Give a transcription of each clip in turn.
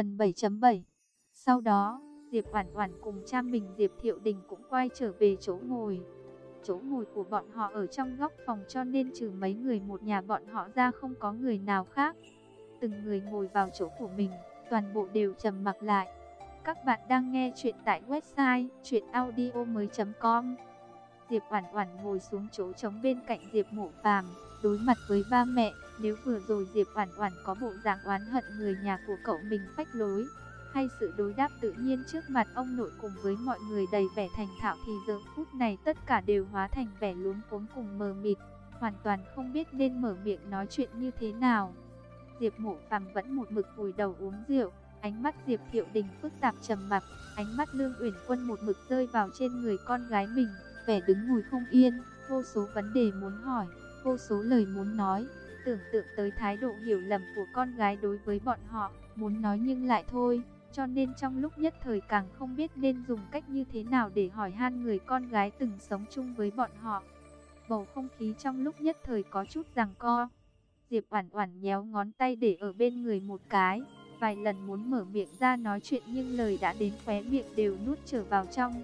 Phần 7.7 Sau đó, Diệp Oản Oản cùng cha mình Diệp Thiệu Đình cũng quay trở về chỗ ngồi. Chỗ ngồi của bọn họ ở trong góc phòng cho nên trừ mấy người một nhà bọn họ ra không có người nào khác. Từng người ngồi vào chỗ của mình, toàn bộ đều trầm mặc lại. Các bạn đang nghe chuyện tại website chuyenaudio.com Diệp Oản Oản ngồi xuống chỗ trống bên cạnh Diệp Mộ Phàm, đối mặt với ba mẹ, nếu vừa rồi Diệp Oản Oản có bộ dạng oán hận người nhà của cậu mình phách lối, hay sự đối đáp tự nhiên trước mặt ông nội cùng với mọi người đầy vẻ thành thạo thì giờ phút này tất cả đều hóa thành vẻ luống cuống cùng mờ mịt, hoàn toàn không biết nên mở miệng nói chuyện như thế nào. Diệp Mộ Phàm vẫn một mực vùi đầu uống rượu, ánh mắt Diệp Thiệu Đình phức tạp trầm mặc, ánh mắt Lương Uyển Quân một mực rơi vào trên người con gái mình, vẻ đứng ngồi không yên, vô số vấn đề muốn hỏi, vô số lời muốn nói, tưởng tượng tới thái độ hiểu lầm của con gái đối với bọn họ, muốn nói nhưng lại thôi, cho nên trong lúc nhất thời càng không biết nên dùng cách như thế nào để hỏi han người con gái từng sống chung với bọn họ. Bầu không khí trong lúc nhất thời có chút giằng co. Diệp Oản Oản nhéo ngón tay để ở bên người một cái, vài lần muốn mở miệng ra nói chuyện nhưng lời đã đến khóe miệng đều nuốt trở vào trong.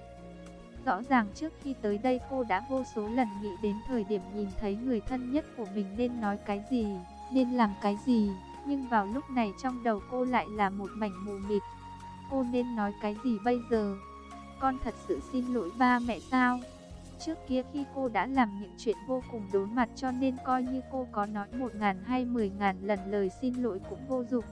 Rõ ràng trước khi tới đây cô đã vô số lần nghĩ đến thời điểm nhìn thấy người thân nhất của mình nên nói cái gì, nên làm cái gì, nhưng vào lúc này trong đầu cô lại là một mảnh mù mịt. Cô nên nói cái gì bây giờ? Con thật sự xin lỗi ba mẹ sao? Trước kia khi cô đã làm những chuyện vô cùng đốn mặt cho nên coi như cô có nói một ngàn hay mười ngàn lần lời xin lỗi cũng vô dụng.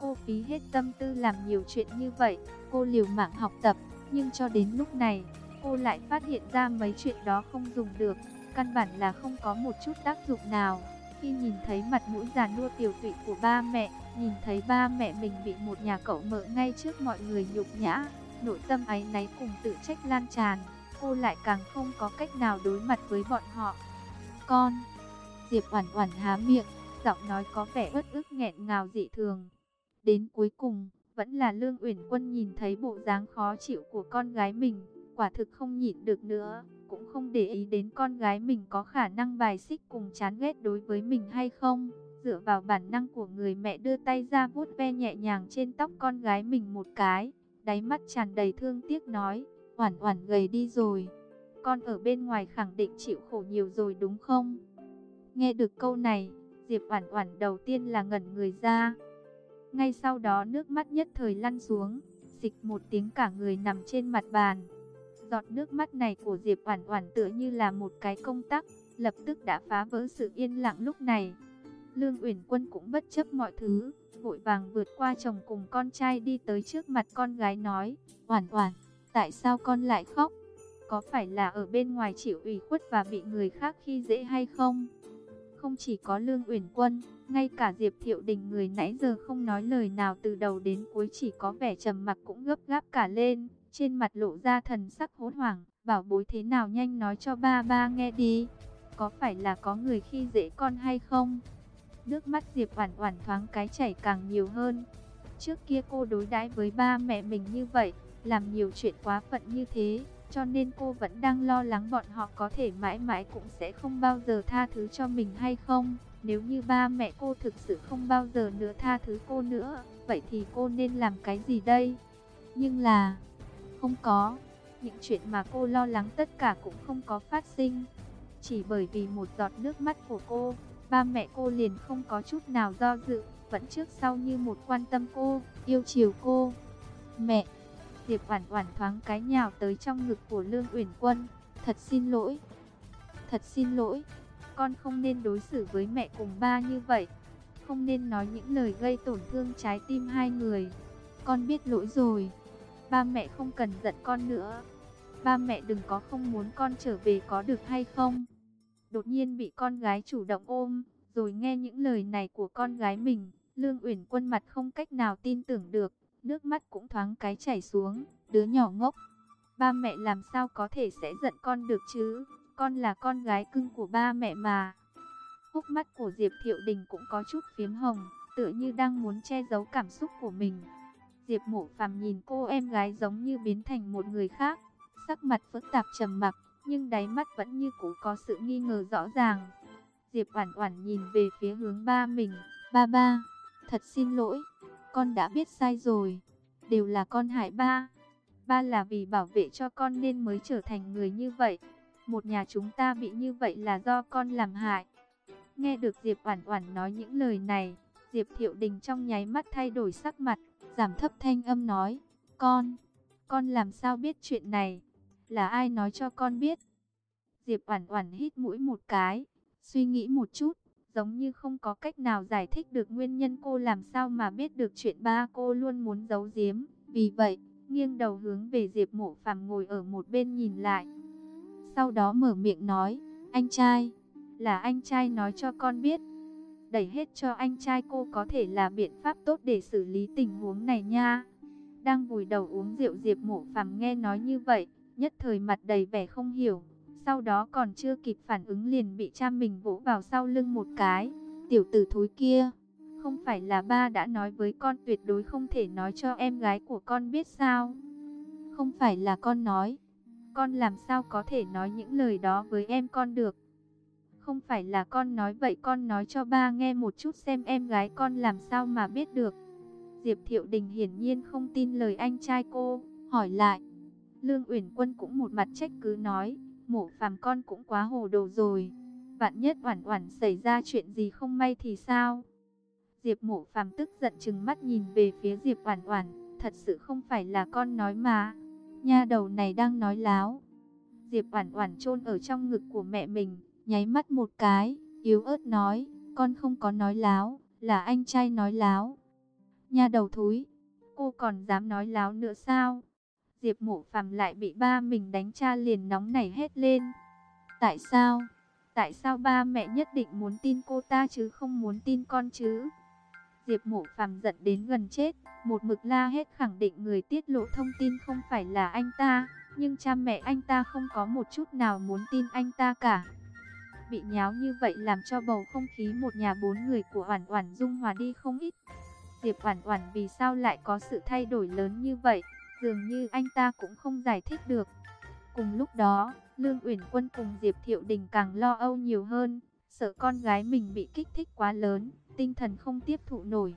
Cô phí hết tâm tư làm nhiều chuyện như vậy, cô liều mạng học tập, nhưng cho đến lúc này, cô lại phát hiện ra mấy chuyện đó không dùng được, căn bản là không có một chút tác dụng nào. Khi nhìn thấy mặt mũi già nua tiểu tụy của ba mẹ, nhìn thấy ba mẹ mình bị một nhà cậu mợ ngay trước mọi người nhục nhã, nội tâm áy náy cùng tự trách lan tràn, cô lại càng không có cách nào đối mặt với bọn họ. Con, Diệp Oản Oản há miệng, giọng nói có vẻ uất ức nghẹn ngào dị thường. Đến cuối cùng, vẫn là Lương Uyển Quân nhìn thấy bộ dáng khó chịu của con gái mình, quả thực không nhịn được nữa, cũng không để ý đến con gái mình có khả năng bài xích cùng chán ghét đối với mình hay không. Dựa vào bản năng của người mẹ đưa tay ra vuốt ve nhẹ nhàng trên tóc con gái mình một cái, đáy mắt tràn đầy thương tiếc nói, Oản Oản gầy đi rồi, con ở bên ngoài khẳng định chịu khổ nhiều rồi đúng không? Nghe được câu này, Diệp Oản Oản đầu tiên là ngẩn người ra. Ngay sau đó nước mắt nhất thời lăn xuống, xịch một tiếng cả người nằm trên mặt bàn. Giọt nước mắt này của Diệp Oản Oản tựa như là một cái công tắc, lập tức đã phá vỡ sự yên lặng lúc này. Lương Uyển Quân cũng bất chấp mọi thứ, vội vàng vượt qua chồng cùng con trai đi tới trước mặt con gái nói, "Oản Oản, tại sao con lại khóc? Có phải là ở bên ngoài chịu ủy khuất và bị người khác khi dễ hay không?" Không chỉ có Lương Uyển Quân, ngay cả Diệp Thiệu Đình người nãy giờ không nói lời nào từ đầu đến cuối chỉ có vẻ trầm mặc cũng gấp gáp cả lên, trên mặt lộ ra thần sắc hốt hoảng, bảo bối thế nào nhanh nói cho ba ba nghe đi. Có phải là có người khi dễ con hay không? Nước mắt Diệp Oản Oản thoáng cái chảy càng nhiều hơn. Trước kia cô đối đãi với ba mẹ mình như vậy, làm nhiều chuyện quá phận như thế, cho nên cô vẫn đang lo lắng bọn họ có thể mãi mãi cũng sẽ không bao giờ tha thứ cho mình hay không. Nếu như ba mẹ cô thực sự không bao giờ nữa tha thứ cô nữa, vậy thì cô nên làm cái gì đây? Nhưng là, không có, những chuyện mà cô lo lắng tất cả cũng không có phát sinh. Chỉ bởi vì một giọt nước mắt của cô, ba mẹ cô liền không có chút nào do dự, vẫn trước sau như một quan tâm cô, yêu chiều cô. Mẹ, Diệp Oản Oản thoáng cái nhào tới trong ngực của Lương Uyển Quân, "Thật xin lỗi. Thật xin lỗi, con không nên đối xử với mẹ cùng ba như vậy, không nên nói những lời gây tổn thương trái tim hai người. Con biết lỗi rồi. Ba mẹ không cần giận con nữa. Ba mẹ đừng có không muốn con trở về có được hay không?" Đột nhiên bị con gái chủ động ôm, rồi nghe những lời này của con gái mình, Lương Uyển Quân mặt không cách nào tin tưởng được, nước mắt cũng thoáng cái chảy xuống, đứa nhỏ ngốc. Ba mẹ làm sao có thể sẽ giận con được chứ, con là con gái cưng của ba mẹ mà. Hốc mắt của Diệp Thiệu Đình cũng có chút phiếm hồng, tựa như đang muốn che giấu cảm xúc của mình. Diệp Mộ Phàm nhìn cô em gái giống như biến thành một người khác, sắc mặt phức tạp trầm mặc, nhưng đáy mắt vẫn như cũ có sự nghi ngờ rõ ràng. Diệp Oản Oản nhìn về phía hướng ba mình, "Ba ba, thật xin lỗi, con đã biết sai rồi, đều là con hại ba. Ba là vì bảo vệ cho con nên mới trở thành người như vậy. Một nhà chúng ta bị như vậy là do con làm hại. Nghe được Diệp Oản Oản nói những lời này, Diệp Thiệu Đình trong nháy mắt thay đổi sắc mặt, giảm thấp thanh âm nói, "Con, con làm sao biết chuyện này? Là ai nói cho con biết?" Diệp Oản Oản hít mũi một cái, suy nghĩ một chút, giống như không có cách nào giải thích được nguyên nhân cô làm sao mà biết được chuyện ba cô luôn muốn giấu giếm. Vì vậy, nghiêng đầu hướng về Diệp Mộ Phàm ngồi ở một bên nhìn lại. Sau đó mở miệng nói, "Anh trai, là anh trai nói cho con biết." Đẩy hết cho anh trai cô có thể là biện pháp tốt để xử lý tình huống này nha. Đang vùi đầu uống rượu Diệp Mộ Phàm nghe nói như vậy, nhất thời mặt đầy vẻ không hiểu. Sau đó còn chưa kịp phản ứng liền bị cha mình vỗ vào sau lưng một cái. Tiểu tử thối kia, không phải là ba đã nói với con tuyệt đối không thể nói cho em gái của con biết sao? Không phải là con nói. Con làm sao có thể nói những lời đó với em con được? Không phải là con nói vậy con nói cho ba nghe một chút xem em gái con làm sao mà biết được. Diệp Thiệu Đình hiển nhiên không tin lời anh trai cô, hỏi lại. Lương Uyển Quân cũng một mặt trách cứ nói, mổ phàm con cũng quá hồ đồ rồi. Vạn nhất oản oản xảy ra chuyện gì không may thì sao? Diệp mổ phàm tức giận chừng mắt nhìn về phía Diệp oản oản, thật sự không phải là con nói mà. Nha đầu này đang nói láo. Diệp oản oản chôn ở trong ngực của mẹ mình, nháy mắt một cái, yếu ớt nói, con không có nói láo, là anh trai nói láo. Nha đầu thúi, cô còn dám nói láo nữa sao? Diệp Mộ Phàm lại bị ba mình đánh cha liền nóng nảy hết lên. Tại sao? Tại sao ba mẹ nhất định muốn tin cô ta chứ không muốn tin con chứ? Diệp Mộ Phàm giận đến gần chết, một mực la hết khẳng định người tiết lộ thông tin không phải là anh ta, nhưng cha mẹ anh ta không có một chút nào muốn tin anh ta cả. Bị nháo như vậy làm cho bầu không khí một nhà bốn người của Oản Oản dung hòa đi không ít. Diệp Oản Oản vì sao lại có sự thay đổi lớn như vậy? Dường như anh ta cũng không giải thích được. Cùng lúc đó, Lương Uyển Quân cùng Diệp Thiệu Đình càng lo âu nhiều hơn, sợ con gái mình bị kích thích quá lớn, tinh thần không tiếp thụ nổi.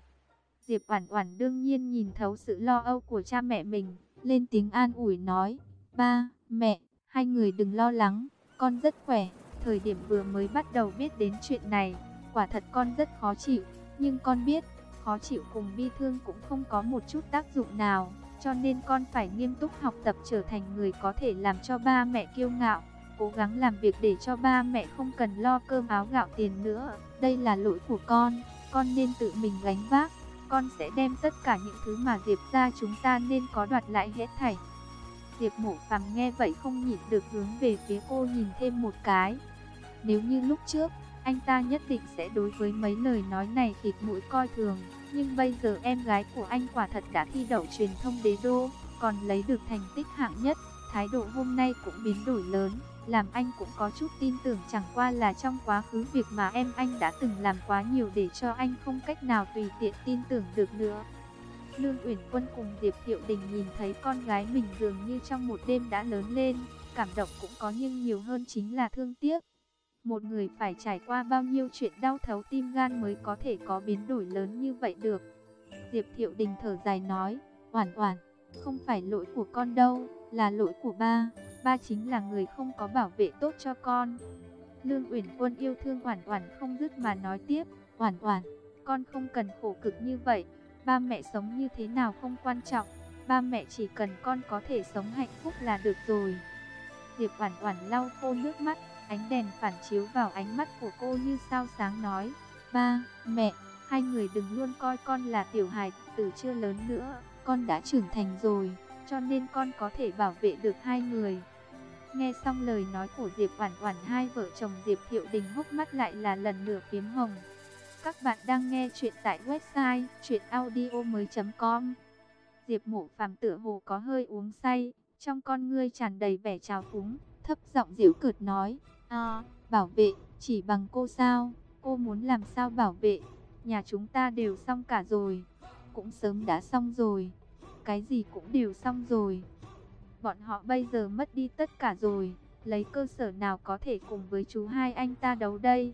Diệp Oản Oản đương nhiên nhìn thấu sự lo âu của cha mẹ mình, lên tiếng an ủi nói: "Ba, mẹ, hai người đừng lo lắng, con rất khỏe." Thời điểm vừa mới bắt đầu biết đến chuyện này, quả thật con rất khó chịu, nhưng con biết, khó chịu cùng bi thương cũng không có một chút tác dụng nào. Cho nên con phải nghiêm túc học tập trở thành người có thể làm cho ba mẹ kiêu ngạo, cố gắng làm việc để cho ba mẹ không cần lo cơm áo gạo tiền nữa. Đây là lỗi của con, con nên tự mình gánh vác. Con sẽ đem tất cả những thứ mà Diệp ra chúng ta nên có đoạt lại hết thảy. Diệp mổ phàm nghe vậy không nhịn được hướng về phía cô nhìn thêm một cái. Nếu như lúc trước, anh ta nhất định sẽ đối với mấy lời nói này khịt mũi coi thường. Nhưng bây giờ em gái của anh quả thật đã thi đậu truyền thông đế đô, còn lấy được thành tích hạng nhất. Thái độ hôm nay cũng biến đổi lớn, làm anh cũng có chút tin tưởng chẳng qua là trong quá khứ việc mà em anh đã từng làm quá nhiều để cho anh không cách nào tùy tiện tin tưởng được nữa. Lương Uyển Quân cùng Diệp Thiệu Đình nhìn thấy con gái mình dường như trong một đêm đã lớn lên, cảm động cũng có nhưng nhiều hơn chính là thương tiếc. Một người phải trải qua bao nhiêu chuyện đau thấu tim gan mới có thể có biến đổi lớn như vậy được. Diệp Thiệu Đình thở dài nói, Oản Oản, không phải lỗi của con đâu, là lỗi của ba. Ba chính là người không có bảo vệ tốt cho con. Lương Uyển Quân yêu thương Oản Oản không dứt mà nói tiếp, Oản Oản, con không cần khổ cực như vậy. Ba mẹ sống như thế nào không quan trọng, ba mẹ chỉ cần con có thể sống hạnh phúc là được rồi. Diệp Oản Oản lau khô nước mắt, Ánh đèn phản chiếu vào ánh mắt của cô như sao sáng nói, ba, mẹ, hai người đừng luôn coi con là tiểu hài tử chưa lớn nữa, con đã trưởng thành rồi, cho nên con có thể bảo vệ được hai người. Nghe xong lời nói của Diệp Oản Oản hai vợ chồng Diệp Thiệu Đình hốc mắt lại là lần nửa phiếm hồng. Các bạn đang nghe chuyện tại website chuyenaudio.com Diệp Mộ Phàm tựa hồ có hơi uống say, trong con ngươi tràn đầy vẻ trào phúng, thấp giọng giễu cợt nói: À, bảo vệ, chỉ bằng cô sao? Cô muốn làm sao bảo vệ? Nhà chúng ta đều xong cả rồi. Cũng sớm đã xong rồi. Cái gì cũng đều xong rồi. Bọn họ bây giờ mất đi tất cả rồi. Lấy cơ sở nào có thể cùng với chú hai anh ta đấu đây?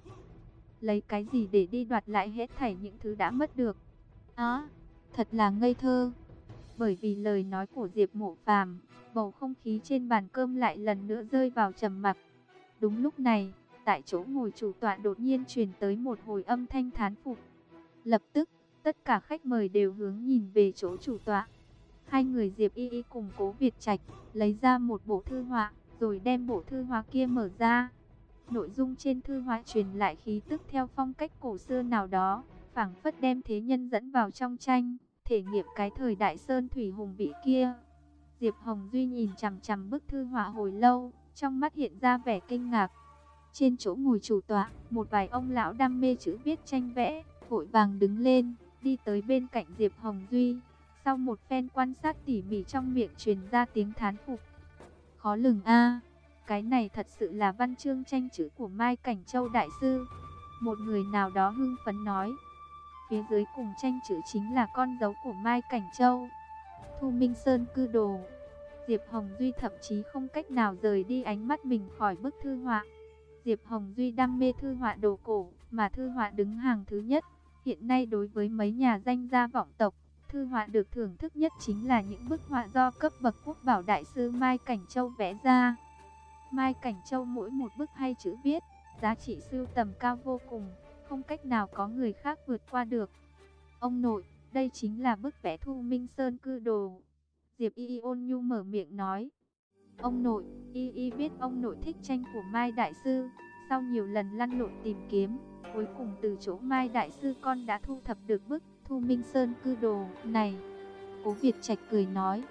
Lấy cái gì để đi đoạt lại hết thảy những thứ đã mất được? Á, thật là ngây thơ. Bởi vì lời nói của Diệp Mộ Phàm, bầu không khí trên bàn cơm lại lần nữa rơi vào trầm mặc. Đúng lúc này, tại chỗ ngồi chủ tọa đột nhiên truyền tới một hồi âm thanh thán phục. Lập tức, tất cả khách mời đều hướng nhìn về chỗ chủ tọa. Hai người Diệp Y Y cùng Cố Việt Trạch lấy ra một bộ thư họa, rồi đem bộ thư họa kia mở ra. Nội dung trên thư họa truyền lại khí tức theo phong cách cổ xưa nào đó, phảng phất đem thế nhân dẫn vào trong tranh, thể nghiệm cái thời đại sơn thủy hùng vĩ kia. Diệp Hồng Duy nhìn chằm chằm bức thư họa hồi lâu, trong mắt hiện ra vẻ kinh ngạc. Trên chỗ ngồi chủ tọa, một vài ông lão đam mê chữ viết tranh vẽ, vội vàng đứng lên, đi tới bên cạnh Diệp Hồng Duy. Sau một phen quan sát tỉ mỉ trong miệng truyền ra tiếng thán phục. Khó lường a, cái này thật sự là văn chương tranh chữ của Mai Cảnh Châu Đại Sư. Một người nào đó hưng phấn nói. Phía dưới cùng tranh chữ chính là con dấu của Mai Cảnh Châu. Thu Minh Sơn cư đồ. Diệp Hồng Duy thậm chí không cách nào rời đi ánh mắt mình khỏi bức thư họa. Diệp Hồng Duy đam mê thư họa đồ cổ, mà thư họa đứng hàng thứ nhất. Hiện nay đối với mấy nhà danh gia vọng tộc, thư họa được thưởng thức nhất chính là những bức họa do cấp bậc quốc bảo đại sư Mai Cảnh Châu vẽ ra. Mai Cảnh Châu mỗi một bức hay chữ viết, giá trị sưu tầm cao vô cùng, không cách nào có người khác vượt qua được. Ông nội, đây chính là bức vẽ Thu Minh Sơn cư đồ. Diệp Y Y ôn nhu mở miệng nói. Ông nội, Y Y biết ông nội thích tranh của Mai Đại Sư. Sau nhiều lần lăn lộn tìm kiếm, cuối cùng từ chỗ Mai Đại Sư con đã thu thập được bức Thu Minh Sơn cư đồ này. Cố Việt Trạch cười nói.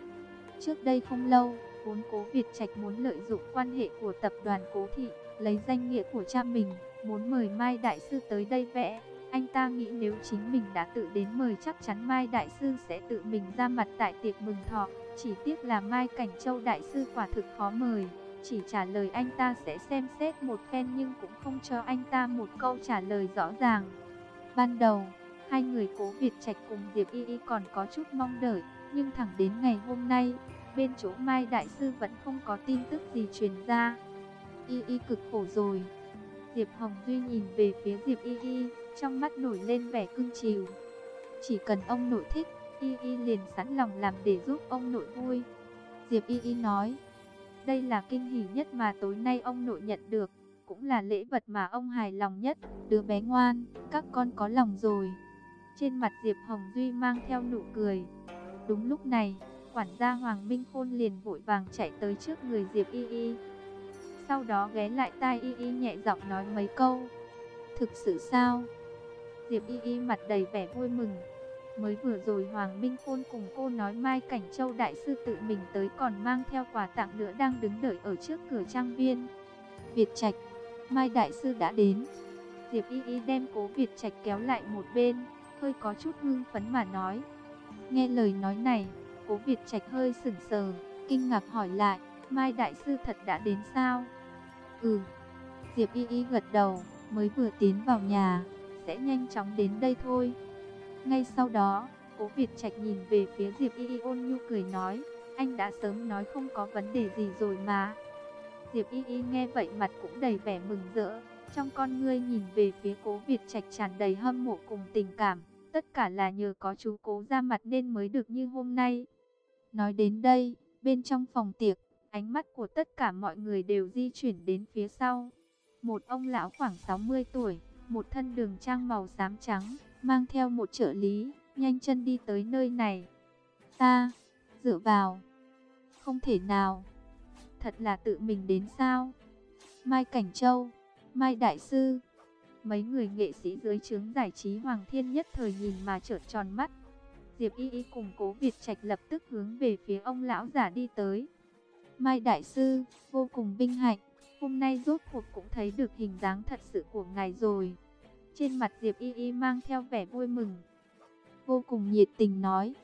Trước đây không lâu, vốn Cố Việt Trạch muốn lợi dụng quan hệ của tập đoàn Cố Thị, lấy danh nghĩa của cha mình, muốn mời Mai Đại Sư tới đây vẽ. Anh ta nghĩ nếu chính mình đã tự đến mời chắc chắn Mai Đại Sư sẽ tự mình ra mặt tại tiệc mừng thọ. Chỉ tiếc là Mai Cảnh Châu Đại Sư quả thực khó mời. Chỉ trả lời anh ta sẽ xem xét một phen nhưng cũng không cho anh ta một câu trả lời rõ ràng. Ban đầu, hai người cố Việt Trạch cùng Diệp Y Y còn có chút mong đợi. Nhưng thẳng đến ngày hôm nay, bên chỗ Mai Đại Sư vẫn không có tin tức gì truyền ra. Y Y cực khổ rồi. Diệp Hồng Duy nhìn về phía Diệp Y Y, trong mắt nổi lên vẻ cưng chiều. Chỉ cần ông nội thích, Y Y liền sẵn lòng làm để giúp ông nội vui. Diệp Y Y nói, đây là kinh hỉ nhất mà tối nay ông nội nhận được, cũng là lễ vật mà ông hài lòng nhất. Đứa bé ngoan, các con có lòng rồi. Trên mặt Diệp Hồng Duy mang theo nụ cười. Đúng lúc này, quản gia Hoàng Minh Khôn liền vội vàng chạy tới trước người Diệp Y Y. Sau đó ghé lại tai Y Y nhẹ giọng nói mấy câu. Thực sự sao? Diệp Y Y mặt đầy vẻ vui mừng. Mới vừa rồi Hoàng Minh Khôn cùng cô nói Mai Cảnh Châu Đại Sư tự mình tới còn mang theo quà tặng nữa đang đứng đợi ở trước cửa trang viên. Việt Trạch, Mai Đại Sư đã đến. Diệp Y Y đem cố Việt Trạch kéo lại một bên, hơi có chút hưng phấn mà nói. Nghe lời nói này, cố Việt Trạch hơi sửng sờ, kinh ngạc hỏi lại, Mai Đại Sư thật đã đến sao? Ừ, Diệp Y Y gật đầu, mới vừa tiến vào nhà, sẽ nhanh chóng đến đây thôi. Ngay sau đó, cố Việt Trạch nhìn về phía Diệp Y Y ôn nhu cười nói, anh đã sớm nói không có vấn đề gì rồi mà. Diệp Y Y nghe vậy mặt cũng đầy vẻ mừng rỡ, trong con ngươi nhìn về phía cố Việt Trạch tràn đầy hâm mộ cùng tình cảm, tất cả là nhờ có chú cố ra mặt nên mới được như hôm nay. Nói đến đây, bên trong phòng tiệc, ánh mắt của tất cả mọi người đều di chuyển đến phía sau. Một ông lão khoảng 60 tuổi, một thân đường trang màu xám trắng, mang theo một trợ lý, nhanh chân đi tới nơi này. Ta, dựa vào. Không thể nào. Thật là tự mình đến sao? Mai Cảnh Châu, Mai Đại Sư. Mấy người nghệ sĩ dưới trướng giải trí Hoàng Thiên nhất thời nhìn mà trợn tròn mắt. Diệp Y Y cùng cố Việt Trạch lập tức hướng về phía ông lão giả đi tới. Mai Đại Sư, vô cùng vinh hạnh, hôm nay rốt cuộc cũng thấy được hình dáng thật sự của ngài rồi. Trên mặt Diệp Y Y mang theo vẻ vui mừng. Vô cùng nhiệt tình nói.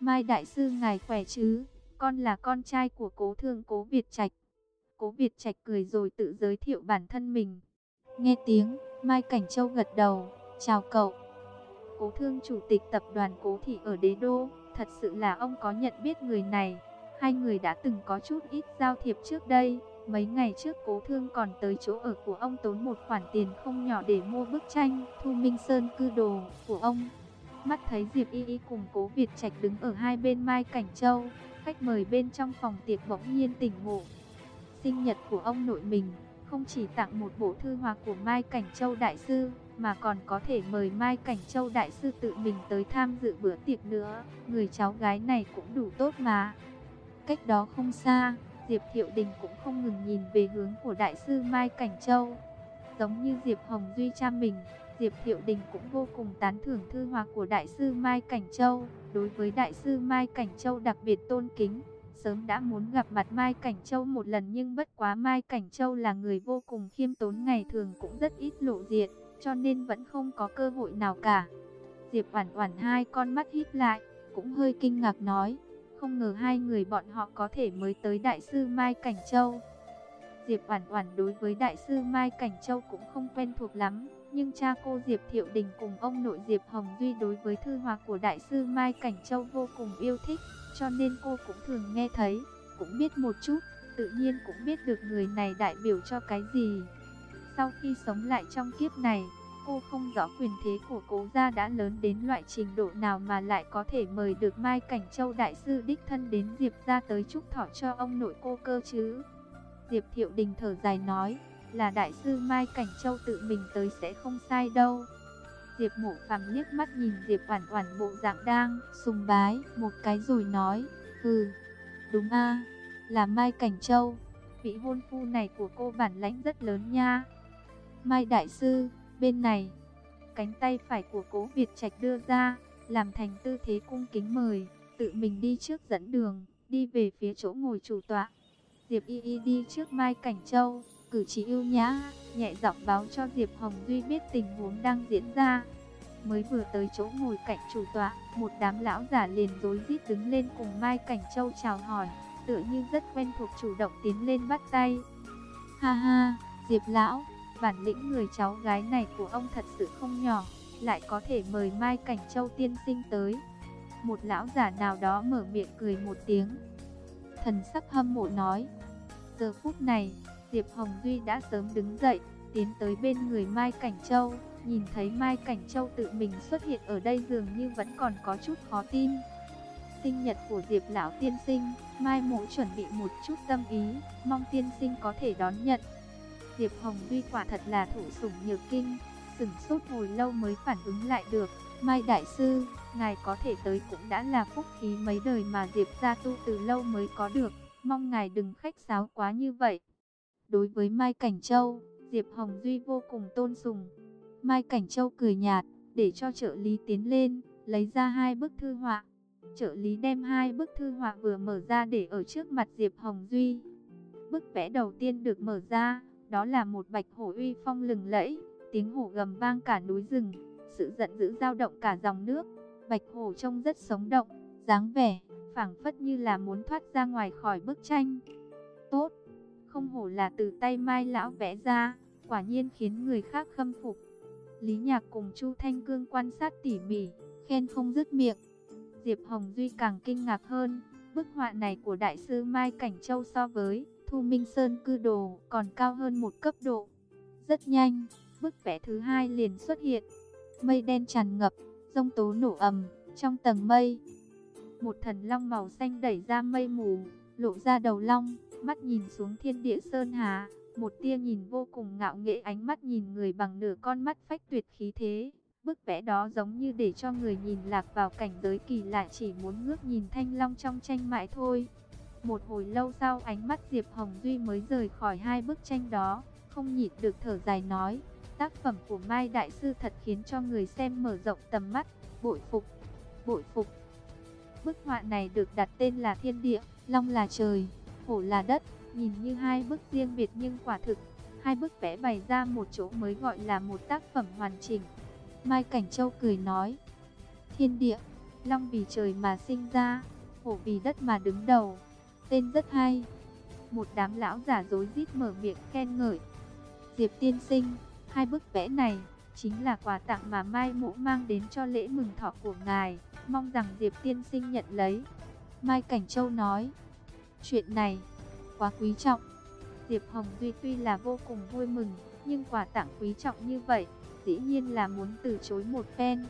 Mai Đại Sư ngài khỏe chứ? Con là con trai của cố thương cố Việt Trạch. Cố Việt Trạch cười rồi tự giới thiệu bản thân mình. Nghe tiếng, Mai Cảnh Châu gật đầu. Chào cậu. Cố thương chủ tịch tập đoàn cố thị ở đế đô. Thật sự là ông có nhận biết người này. Hai người đã từng có chút ít giao thiệp trước đây. Mấy ngày trước cố thương còn tới chỗ ở của ông tốn một khoản tiền không nhỏ để mua bức tranh Thu Minh Sơn cư đồ của ông. Mắt thấy Diệp Y Y cùng Cố Việt Trạch đứng ở hai bên Mai Cảnh Châu, khách mời bên trong phòng tiệc bỗng nhiên tỉnh ngộ. Sinh nhật của ông nội mình, không chỉ tặng một bộ thư hòa của Mai Cảnh Châu Đại Sư, mà còn có thể mời Mai Cảnh Châu Đại Sư tự mình tới tham dự bữa tiệc nữa. Người cháu gái này cũng đủ tốt mà. Cách đó không xa, Diệp Thiệu Đình cũng không ngừng nhìn về hướng của Đại Sư Mai Cảnh Châu. Giống như Diệp Hồng Duy cha mình, Diệp Thiệu Đình cũng vô cùng tán thưởng thư hòa của Đại sư Mai Cảnh Châu. Đối với Đại sư Mai Cảnh Châu đặc biệt tôn kính, sớm đã muốn gặp mặt Mai Cảnh Châu một lần nhưng bất quá Mai Cảnh Châu là người vô cùng khiêm tốn ngày thường cũng rất ít lộ diện, cho nên vẫn không có cơ hội nào cả. Diệp Oản Oản hai con mắt híp lại, cũng hơi kinh ngạc nói, không ngờ hai người bọn họ có thể mới tới Đại sư Mai Cảnh Châu. Diệp Oản Oản đối với Đại sư Mai Cảnh Châu cũng không quen thuộc lắm, nhưng cha cô Diệp Thiệu Đình cùng ông nội Diệp Hồng Duy đối với thư họa của Đại sư Mai Cảnh Châu vô cùng yêu thích, cho nên cô cũng thường nghe thấy, cũng biết một chút, tự nhiên cũng biết được người này đại biểu cho cái gì. Sau khi sống lại trong kiếp này, cô không rõ quyền thế của cố gia đã lớn đến loại trình độ nào mà lại có thể mời được Mai Cảnh Châu Đại sư đích thân đến Diệp gia tới chúc thọ cho ông nội cô cơ chứ. Diệp Thiệu Đình thở dài nói, là đại sư Mai Cảnh Châu tự mình tới sẽ không sai đâu. Diệp Mộ Phàm liếc mắt nhìn Diệp Oản Oản bộ dạng đang sùng bái một cái rồi nói, "Hừ, đúng a, là Mai Cảnh Châu, vị hôn phu này của cô bản lãnh rất lớn nha." Mai đại sư, bên này, cánh tay phải của Cố Việt Trạch đưa ra, làm thành tư thế cung kính mời, tự mình đi trước dẫn đường, đi về phía chỗ ngồi chủ tọa. Diệp Y Y đi trước Mai Cảnh Châu, cử chỉ ưu nhã, nhẹ giọng báo cho Diệp Hồng Duy biết tình huống đang diễn ra. Mới vừa tới chỗ ngồi cạnh chủ tọa, một đám lão giả liền rối rít đứng lên cùng Mai Cảnh Châu chào hỏi, tựa như rất quen thuộc chủ động tiến lên bắt tay. Ha ha, Diệp lão, bản lĩnh người cháu gái này của ông thật sự không nhỏ, lại có thể mời Mai Cảnh Châu tiên sinh tới. Một lão giả nào đó mở miệng cười một tiếng. Thần sắc hâm mộ nói, giờ phút này, Diệp Hồng Duy đã sớm đứng dậy, tiến tới bên người Mai Cảnh Châu, nhìn thấy Mai Cảnh Châu tự mình xuất hiện ở đây dường như vẫn còn có chút khó tin. Sinh nhật của Diệp Lão Tiên Sinh, Mai Mộ chuẩn bị một chút tâm ý, mong Tiên Sinh có thể đón nhận. Diệp Hồng Duy quả thật là thủ sủng nhược kinh, sửng sốt hồi lâu mới phản ứng lại được. Mai Đại Sư, ngài có thể tới cũng đã là phúc khí mấy đời mà Diệp gia tu từ lâu mới có được, mong ngài đừng khách sáo quá như vậy. Đối với Mai Cảnh Châu, Diệp Hồng Duy vô cùng tôn sùng. Mai Cảnh Châu cười nhạt, để cho trợ lý tiến lên, lấy ra hai bức thư họa. Trợ lý đem hai bức thư họa vừa mở ra để ở trước mặt Diệp Hồng Duy. Bức vẽ đầu tiên được mở ra, đó là một bạch hổ uy phong lừng lẫy, tiếng hổ gầm vang cả núi rừng, sự giận dữ dao động cả dòng nước. Bạch hổ trông rất sống động, dáng vẻ, phảng phất như là muốn thoát ra ngoài khỏi bức tranh. Tốt, không hổ là từ tay Mai lão vẽ ra, quả nhiên khiến người khác khâm phục. Lý Nhạc cùng Chu Thanh Cương quan sát tỉ mỉ, khen không dứt miệng. Diệp Hồng Duy càng kinh ngạc hơn, bức họa này của đại sư Mai Cảnh Châu so với Thu Minh Sơn cư đồ còn cao hơn một cấp độ. Rất nhanh, bức vẽ thứ hai liền xuất hiện. Mây đen tràn ngập, rông tố nổ ầm trong tầng mây. Một thần long màu xanh đẩy ra mây mù, lộ ra đầu long, mắt nhìn xuống thiên địa sơn hà, một tia nhìn vô cùng ngạo nghễ ánh mắt nhìn người bằng nửa con mắt phách tuyệt khí thế. Bức vẽ đó giống như để cho người nhìn lạc vào cảnh giới kỳ lạ chỉ muốn ngước nhìn thanh long trong tranh mãi thôi. Một hồi lâu sau ánh mắt Diệp Hồng Duy mới rời khỏi hai bức tranh đó, không nhịn được thở dài nói. Tác phẩm của Mai Đại Sư thật khiến cho người xem mở rộng tầm mắt, bội phục, bội phục. Bức họa này được đặt tên là Thiên Địa, Long là trời, Hổ là đất, nhìn như hai bức riêng biệt nhưng quả thực, hai bức vẽ bày ra một chỗ mới gọi là một tác phẩm hoàn chỉnh. Mai Cảnh Châu cười nói, thiên địa, long vì trời mà sinh ra, hổ vì đất mà đứng đầu, tên rất hay. Một đám lão giả dối rít mở miệng khen ngợi. Diệp tiên sinh, hai bức vẽ này chính là quà tặng mà Mai Mũ mang đến cho lễ mừng thọ của ngài, mong rằng Diệp tiên sinh nhận lấy. Mai Cảnh Châu nói, Chuyện này quá quý trọng. Diệp Hồng Duy tuy là vô cùng vui mừng, nhưng quà tặng quý trọng như vậy, dĩ nhiên là muốn từ chối một phen.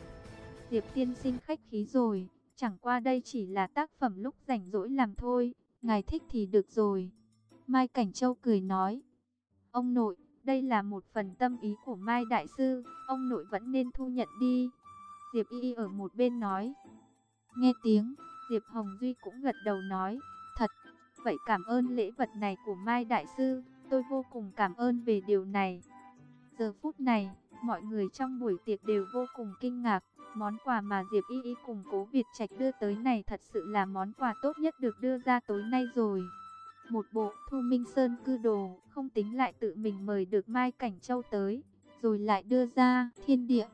Diệp tiên sinh khách khí rồi, chẳng qua đây chỉ là tác phẩm lúc rảnh rỗi làm thôi, ngài thích thì được rồi. Mai Cảnh Châu cười nói, ông nội, đây là một phần tâm ý của Mai Đại Sư, ông nội vẫn nên thu nhận đi. Diệp Y Y ở một bên nói, nghe tiếng, Diệp Hồng Duy cũng gật đầu nói, thật, vậy cảm ơn lễ vật này của Mai Đại Sư, tôi vô cùng cảm ơn về điều này. Giờ phút này, mọi người trong buổi tiệc đều vô cùng kinh ngạc, món quà mà Diệp Y Y cùng Cố Việt Trạch đưa tới này thật sự là món quà tốt nhất được đưa ra tối nay rồi. Một bộ Thu Minh Sơn cư đồ, không tính lại tự mình mời được Mai Cảnh Châu tới, rồi lại đưa ra thiên địa.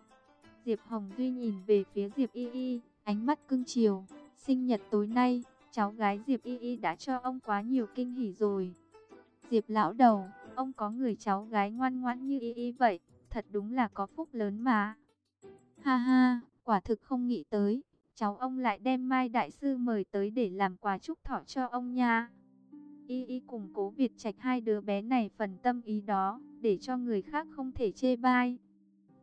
Diệp Hồng Duy nhìn về phía Diệp Y Y, ánh mắt cưng chiều, sinh nhật tối nay, cháu gái Diệp Y Y đã cho ông quá nhiều kinh hỉ rồi. Diệp lão đầu, ông có người cháu gái ngoan ngoãn như Y Y vậy, thật đúng là có phúc lớn mà. Ha ha, quả thực không nghĩ tới, cháu ông lại đem Mai Đại Sư mời tới để làm quà chúc thọ cho ông nha. Y Y cùng cố Việt Trạch hai đứa bé này phần tâm ý đó, để cho người khác không thể chê bai.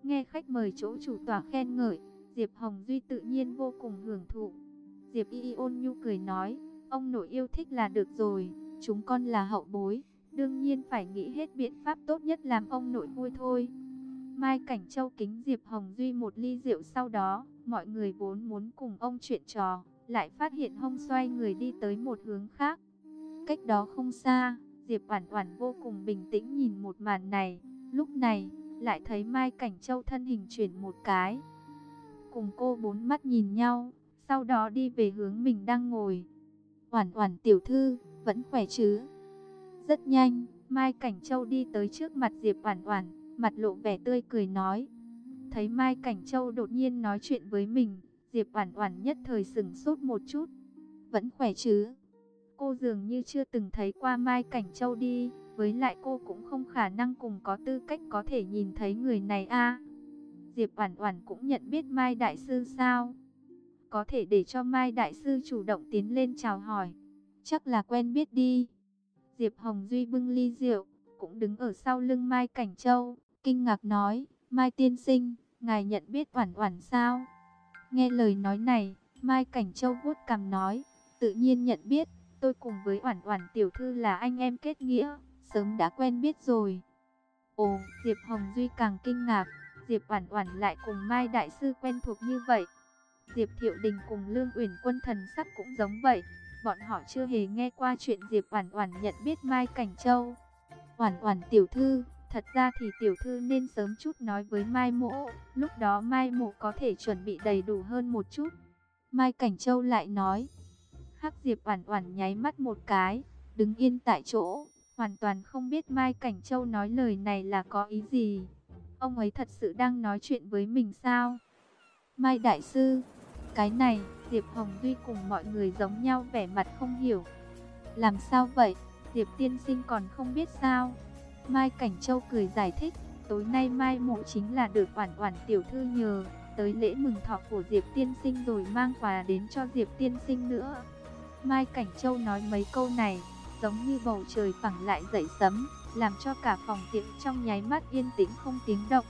Nghe khách mời chỗ chủ tòa khen ngợi, Diệp Hồng Duy tự nhiên vô cùng hưởng thụ. Diệp Y Y ôn nhu cười nói, ông nội yêu thích là được rồi, chúng con là hậu bối, đương nhiên phải nghĩ hết biện pháp tốt nhất làm ông nội vui thôi. Mai Cảnh Châu kính Diệp Hồng Duy một ly rượu sau đó, mọi người vốn muốn cùng ông chuyện trò, lại phát hiện hông xoay người đi tới một hướng khác. Cách đó không xa, Diệp Oản Oản vô cùng bình tĩnh nhìn một màn này, lúc này lại thấy Mai Cảnh Châu thân hình chuyển một cái. Cùng cô bốn mắt nhìn nhau, sau đó đi về hướng mình đang ngồi. Oản Oản tiểu thư, vẫn khỏe chứ? Rất nhanh, Mai Cảnh Châu đi tới trước mặt Diệp Oản Oản, mặt lộ vẻ tươi cười nói. Thấy Mai Cảnh Châu đột nhiên nói chuyện với mình, Diệp Oản Oản nhất thời sững sốt một chút. Vẫn khỏe chứ? Cô dường như chưa từng thấy qua Mai Cảnh Châu đi, với lại cô cũng không khả năng cùng có tư cách có thể nhìn thấy người này a. Diệp Oản Oản cũng nhận biết Mai đại sư sao? Có thể để cho Mai đại sư chủ động tiến lên chào hỏi. Chắc là quen biết đi. Diệp Hồng Duy bưng ly rượu, cũng đứng ở sau lưng Mai Cảnh Châu, kinh ngạc nói, Mai tiên sinh, ngài nhận biết Oản Oản sao? Nghe lời nói này, Mai Cảnh Châu vuốt cằm nói, tự nhiên nhận biết, tôi cùng với Oản Oản tiểu thư là anh em kết nghĩa, sớm đã quen biết rồi. Ồ, Diệp Hồng Duy càng kinh ngạc, Diệp Oản Oản lại cùng Mai đại sư quen thuộc như vậy. Diệp Thiệu Đình cùng Lương Uyển Quân thần sắc cũng giống vậy, bọn họ chưa hề nghe qua chuyện Diệp Oản Oản nhận biết Mai Cảnh Châu. Oản Oản tiểu thư, thật ra thì tiểu thư nên sớm chút nói với Mai Mộ, lúc đó Mai Mộ có thể chuẩn bị đầy đủ hơn một chút. Mai Cảnh Châu lại nói. Hắc Diệp Oản Oản nháy mắt một cái, đứng yên tại chỗ, hoàn toàn không biết Mai Cảnh Châu nói lời này là có ý gì. Ông ấy thật sự đang nói chuyện với mình sao? Mai Đại Sư, cái này, Diệp Hồng Duy cùng mọi người giống nhau vẻ mặt không hiểu. Làm sao vậy? Diệp Tiên Sinh còn không biết sao? Mai Cảnh Châu cười giải thích, tối nay Mai Mộ chính là được Oản Oản tiểu thư nhờ tới lễ mừng thọ của Diệp Tiên Sinh rồi mang quà đến cho Diệp Tiên Sinh nữa. Mai Cảnh Châu nói mấy câu này, giống như bầu trời phẳng lại dậy sấm, làm cho cả phòng tiệc trong nháy mắt yên tĩnh không tiếng động.